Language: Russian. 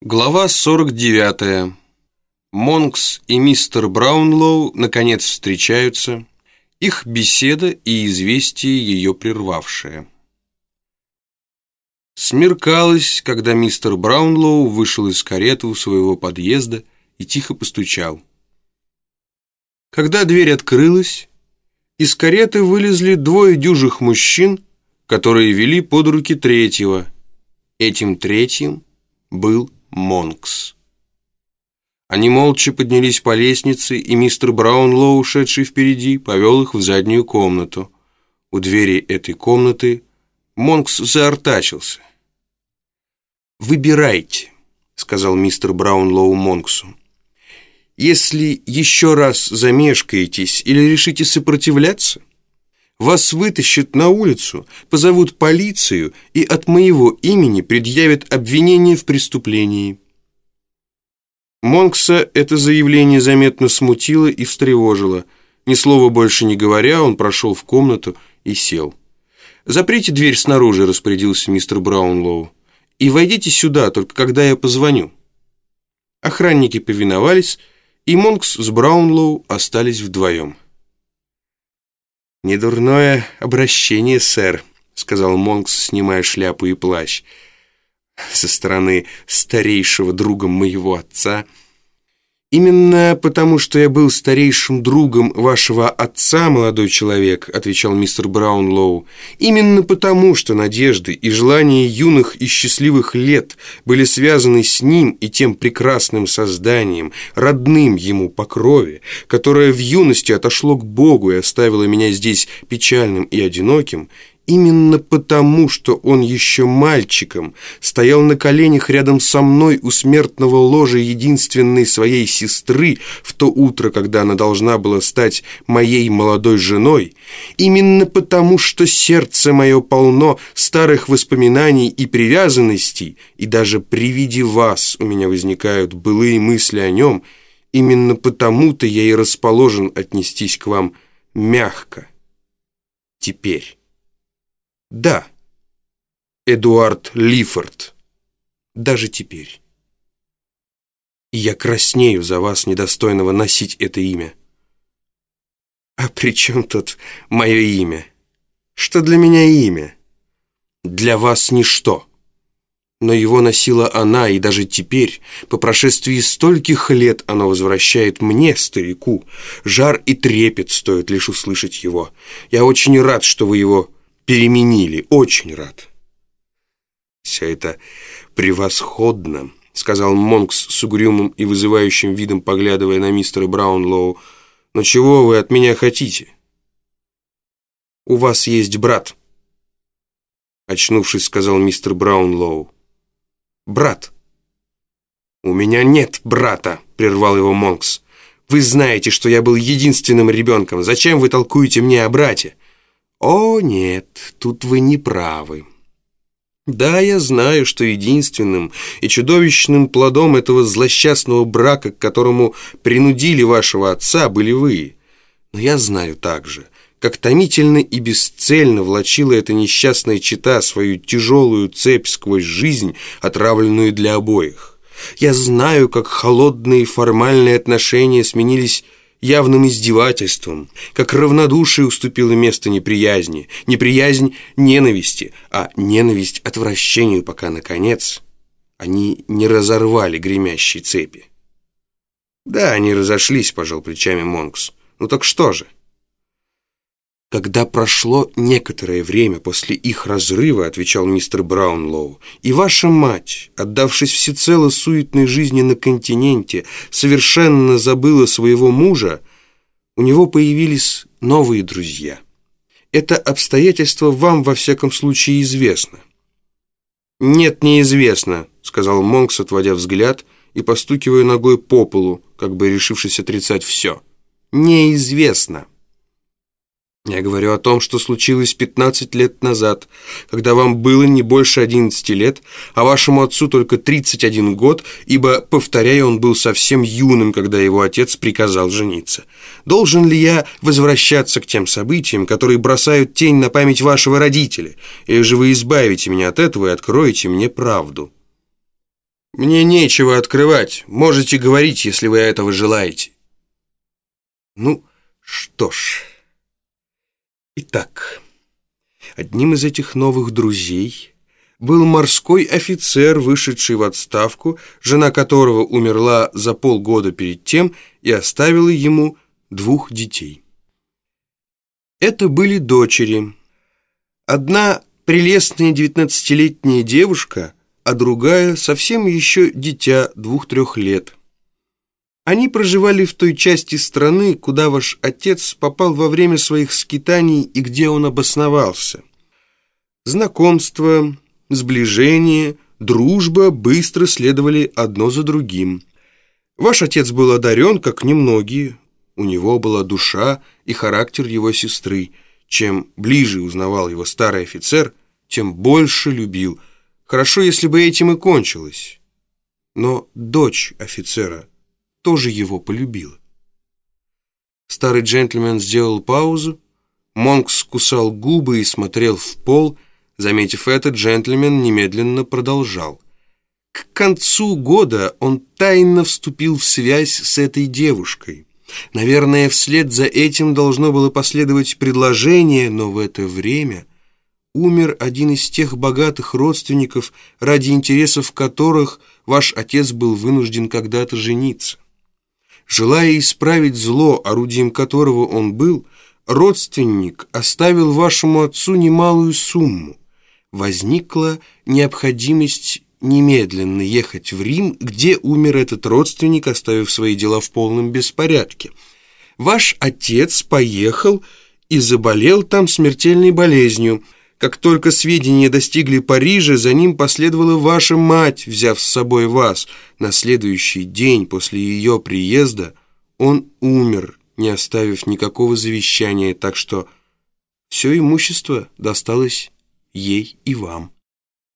Глава 49. Монкс и мистер Браунлоу наконец встречаются. Их беседа и известие ее прервавшее. Смеркалось, когда мистер Браунлоу вышел из кареты у своего подъезда и тихо постучал. Когда дверь открылась, из кареты вылезли двое дюжих мужчин, которые вели под руки третьего. Этим третьим был Монкс. Они молча поднялись по лестнице, и мистер Браунлоу, ушедший впереди, повел их в заднюю комнату. У двери этой комнаты Монкс заортачился. «Выбирайте», — сказал мистер Браунлоу Монксу. «Если еще раз замешкаетесь или решите сопротивляться, вас вытащат на улицу, позовут полицию и от моего имени предъявят обвинение в преступлении». Монкса это заявление заметно смутило и встревожило. Ни слова больше не говоря, он прошел в комнату и сел. «Заприте дверь снаружи», — распорядился мистер Браунлоу. «И войдите сюда, только когда я позвоню». Охранники повиновались, и Монкс с Браунлоу остались вдвоем. «Недурное обращение, сэр», — сказал Монкс, снимая шляпу и плащ. «Со стороны старейшего друга моего отца». «Именно потому, что я был старейшим другом вашего отца, молодой человек», отвечал мистер Браунлоу. «Именно потому, что надежды и желания юных и счастливых лет были связаны с ним и тем прекрасным созданием, родным ему по крови, которое в юности отошло к Богу и оставило меня здесь печальным и одиноким, Именно потому, что он еще мальчиком стоял на коленях рядом со мной у смертного ложа единственной своей сестры в то утро, когда она должна была стать моей молодой женой, именно потому, что сердце мое полно старых воспоминаний и привязанностей, и даже при виде вас у меня возникают былые мысли о нем, именно потому-то я и расположен отнестись к вам мягко. Теперь. Да, Эдуард Лифорд. Даже теперь. И я краснею за вас, недостойного носить это имя. А при чем тут мое имя? Что для меня имя? Для вас ничто. Но его носила она, и даже теперь, по прошествии стольких лет, оно возвращает мне, старику. Жар и трепет стоит лишь услышать его. Я очень рад, что вы его переменили. Очень рад. Все это превосходно, сказал Монкс с угрюмым и вызывающим видом, поглядывая на мистера Браунлоу. Но чего вы от меня хотите? У вас есть брат. Очнувшись, сказал мистер Браунлоу. Брат. У меня нет брата, прервал его Монкс. Вы знаете, что я был единственным ребенком. Зачем вы толкуете мне о брате? О, нет, тут вы не правы. Да, я знаю, что единственным и чудовищным плодом этого злосчастного брака, к которому принудили вашего отца, были вы. Но я знаю также, как томительно и бесцельно влачила эта несчастная чита свою тяжелую цепь сквозь жизнь, отравленную для обоих. Я знаю, как холодные формальные отношения сменились явным издевательством, как равнодушие уступило место неприязни, неприязнь ненависти, а ненависть отвращению, пока, наконец, они не разорвали гремящие цепи. «Да, они разошлись», — пожал плечами Монкс. «Ну так что же?» «Когда прошло некоторое время после их разрыва, — отвечал мистер Браунлоу, — и ваша мать, отдавшись всецело суетной жизни на континенте, совершенно забыла своего мужа, у него появились новые друзья. Это обстоятельство вам, во всяком случае, известно». «Нет, неизвестно», — сказал Монкс, отводя взгляд и постукивая ногой по полу, как бы решившись отрицать все. «Неизвестно». Я говорю о том, что случилось 15 лет назад, когда вам было не больше 11 лет, а вашему отцу только 31 год, ибо, повторяю, он был совсем юным, когда его отец приказал жениться. Должен ли я возвращаться к тем событиям, которые бросают тень на память вашего родителя, или же вы избавите меня от этого и откроете мне правду?» «Мне нечего открывать. Можете говорить, если вы этого желаете». Ну, что ж. Итак, одним из этих новых друзей был морской офицер, вышедший в отставку, жена которого умерла за полгода перед тем и оставила ему двух детей. Это были дочери. Одна прелестная девятнадцатилетняя девушка, а другая совсем еще дитя двух-трех лет. Они проживали в той части страны, куда ваш отец попал во время своих скитаний и где он обосновался. Знакомство, сближение, дружба быстро следовали одно за другим. Ваш отец был одарен, как немногие. У него была душа и характер его сестры. Чем ближе узнавал его старый офицер, тем больше любил. Хорошо, если бы этим и кончилось. Но дочь офицера тоже его полюбила. Старый джентльмен сделал паузу, Монкс кусал губы и смотрел в пол, Заметив это, джентльмен немедленно продолжал. К концу года он тайно вступил в связь с этой девушкой. Наверное, вслед за этим должно было последовать предложение, но в это время умер один из тех богатых родственников, ради интересов которых ваш отец был вынужден когда-то жениться. Желая исправить зло, орудием которого он был, родственник оставил вашему отцу немалую сумму возникла необходимость немедленно ехать в Рим, где умер этот родственник, оставив свои дела в полном беспорядке. Ваш отец поехал и заболел там смертельной болезнью. Как только сведения достигли Парижа, за ним последовала ваша мать, взяв с собой вас. На следующий день после ее приезда он умер, не оставив никакого завещания, так что все имущество досталось ей и вам.